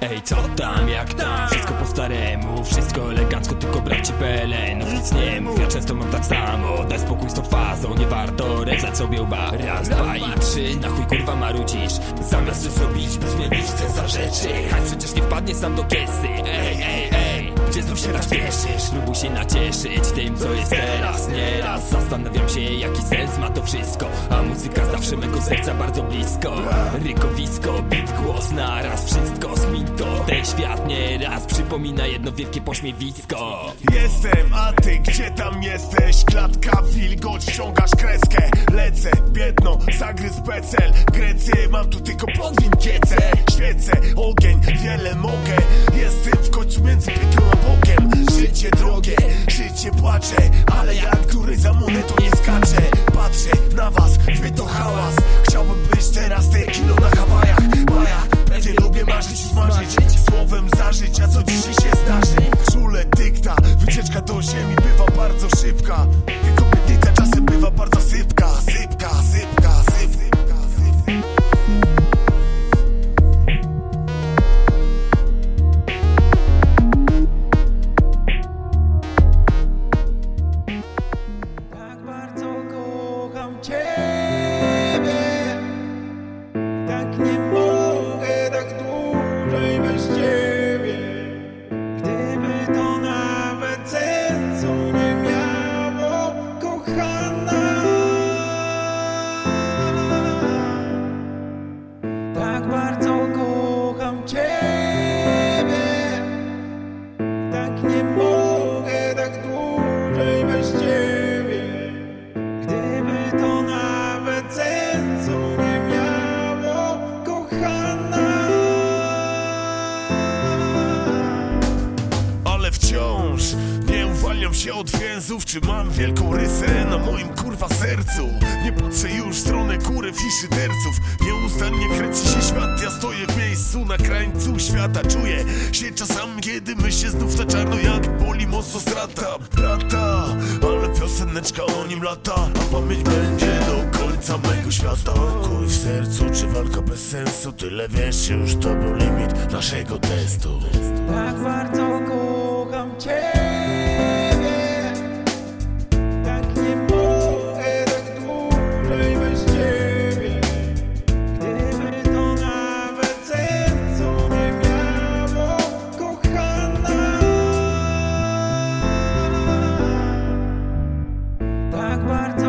Ej, co tam, jak tam? Wszystko po staremu, wszystko elegancko, tylko brak ci pelenów Nic nie mów, ja często mam tak samo Daj spokój z tą fazą, nie warto rezać sobie łba. Raz, dwa i trzy, na chuj kurwa marudzisz. Zamiast coś zrobić, by zmienić za rzeczy. Haj przecież nie wpadnie sam do kiesy. Ej, ej, gdzie znów się naśpieszysz? Spróbuj się nacieszyć tym, co jest teraz. Nieraz zastanawiam się, jaki sens ma to wszystko. A muzyka zawsze mego serca bardzo blisko. Rykowisko, bit, głos, naraz Wszystko sminto, ten świat nieraz Przypomina jedno wielkie pośmiewisko. Jestem, a ty gdzie tam jesteś? Klatka, wilgoć, ściągasz kreskę. Lecę, biedno, zagryz becel. Grecję, mam tu tylko podwin kiece Świecę, ogień, wiele mogę. Jestem w końcu między piekłem a Bogiem Życie drogie, życie płacze Ale jak który za monetą nie skacze. Patrzę na was, wy to hałas. Chciałbym być teraz te kilo na Hawajach. Bajach, pewnie lubię marzyć i smażyć. Słowem zażyć, a co dzisiaj się zdarzy. Czule dykta, wycieczka do ziemi bywa bardzo szybka. Jego pytnica czasem bywa bardzo Sypka, sypka, sypka, love. Się od więzów Czy mam wielką rysę na moim kurwa sercu. Nie patrzę już w stronę kury i szyderców Nieustannie kręci się świat Ja stoję w miejscu na krańcu świata. Czuję się czasami, kiedy myślę znów na czarno Jak boli mocno strata. Brata Ale pioseneczka o nim lata A pamięć będzie do końca mego świata. Kuj w sercu, czy walka bez sensu? Tyle wiesz, już to był limit naszego testu. Tak bardzo kocham Ciebie akbar